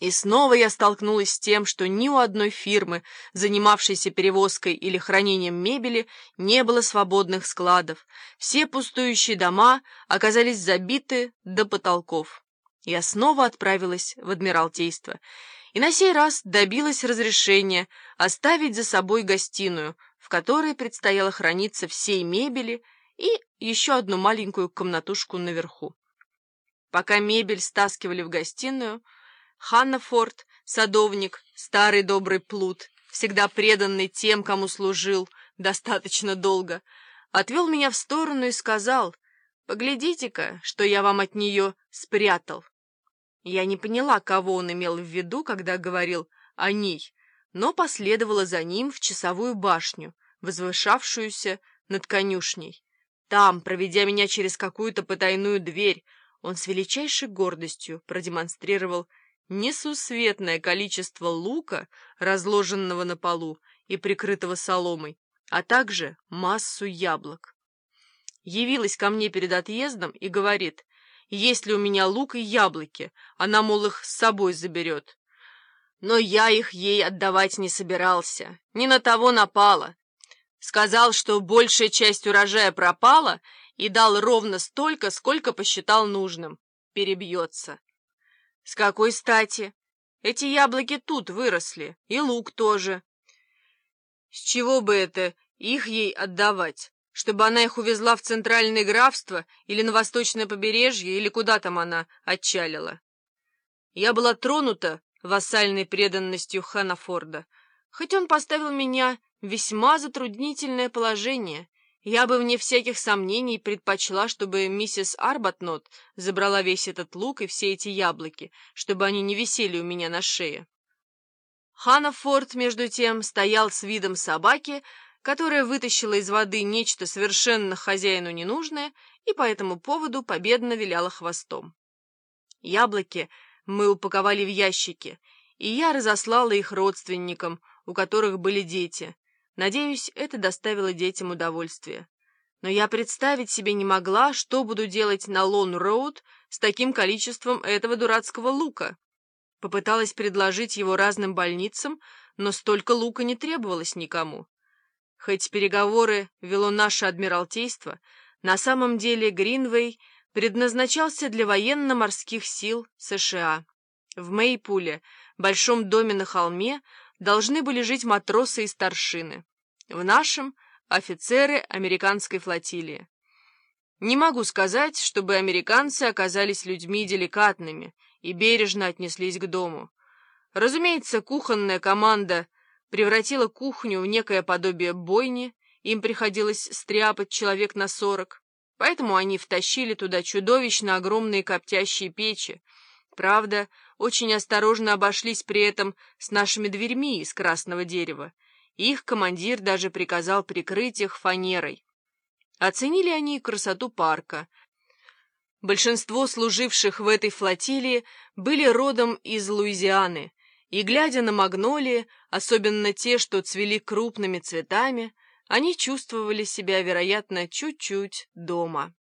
И снова я столкнулась с тем, что ни у одной фирмы, занимавшейся перевозкой или хранением мебели, не было свободных складов. Все пустующие дома оказались забиты до потолков. Я снова отправилась в Адмиралтейство и на сей раз добилась разрешения оставить за собой гостиную, в которой предстояло храниться всей мебели и еще одну маленькую комнатушку наверху. Пока мебель стаскивали в гостиную, Ханнафорд, садовник, старый добрый плут, всегда преданный тем, кому служил достаточно долго, отвел меня в сторону и сказал, «Поглядите-ка, что я вам от нее спрятал». Я не поняла, кого он имел в виду, когда говорил о ней, но последовала за ним в часовую башню, возвышавшуюся над конюшней. Там, проведя меня через какую-то потайную дверь, он с величайшей гордостью продемонстрировал несусветное количество лука, разложенного на полу и прикрытого соломой, а также массу яблок. Явилась ко мне перед отъездом и говорит, есть ли у меня лук и яблоки, она, мол, их с собой заберет. Но я их ей отдавать не собирался, не на того напала. Сказал, что большая часть урожая пропала и дал ровно столько, сколько посчитал нужным. Перебьется. С какой стати? Эти яблоки тут выросли, и лук тоже. С чего бы это их ей отдавать? Чтобы она их увезла в центральное графство или на восточное побережье, или куда там она отчалила? Я была тронута вассальной преданностью Ханафорда, хоть он поставил меня в весьма затруднительное положение — я бы, вне всяких сомнений, предпочла, чтобы миссис Арбатнот забрала весь этот лук и все эти яблоки, чтобы они не висели у меня на шее. Ханафорд, между тем, стоял с видом собаки, которая вытащила из воды нечто совершенно хозяину ненужное и по этому поводу победно виляла хвостом. Яблоки мы упаковали в ящики, и я разослала их родственникам, у которых были дети, Надеюсь, это доставило детям удовольствие. Но я представить себе не могла, что буду делать на Лон-Роуд с таким количеством этого дурацкого лука. Попыталась предложить его разным больницам, но столько лука не требовалось никому. Хоть переговоры вело наше Адмиралтейство, на самом деле Гринвей предназначался для военно-морских сил США. В Мейпуле, большом доме на холме, должны были жить матросы и старшины в нашем офицеры американской флотилии. Не могу сказать, чтобы американцы оказались людьми деликатными и бережно отнеслись к дому. Разумеется, кухонная команда превратила кухню в некое подобие бойни, им приходилось стряпать человек на сорок, поэтому они втащили туда чудовищно огромные коптящие печи. Правда, очень осторожно обошлись при этом с нашими дверьми из красного дерева, их командир даже приказал прикрыть их фанерой. Оценили они красоту парка. Большинство служивших в этой флотилии были родом из Луизианы, и, глядя на магнолии, особенно те, что цвели крупными цветами, они чувствовали себя, вероятно, чуть-чуть дома.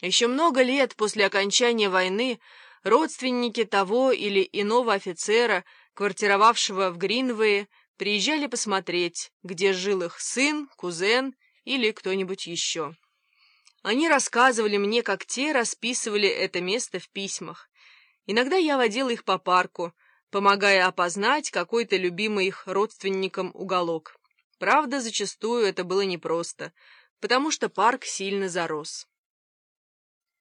Еще много лет после окончания войны родственники того или иного офицера, квартировавшего в Гринвее, приезжали посмотреть, где жил их сын, кузен или кто-нибудь еще. Они рассказывали мне, как те расписывали это место в письмах. Иногда я водила их по парку, помогая опознать какой-то любимый их родственникам уголок. Правда, зачастую это было непросто, потому что парк сильно зарос.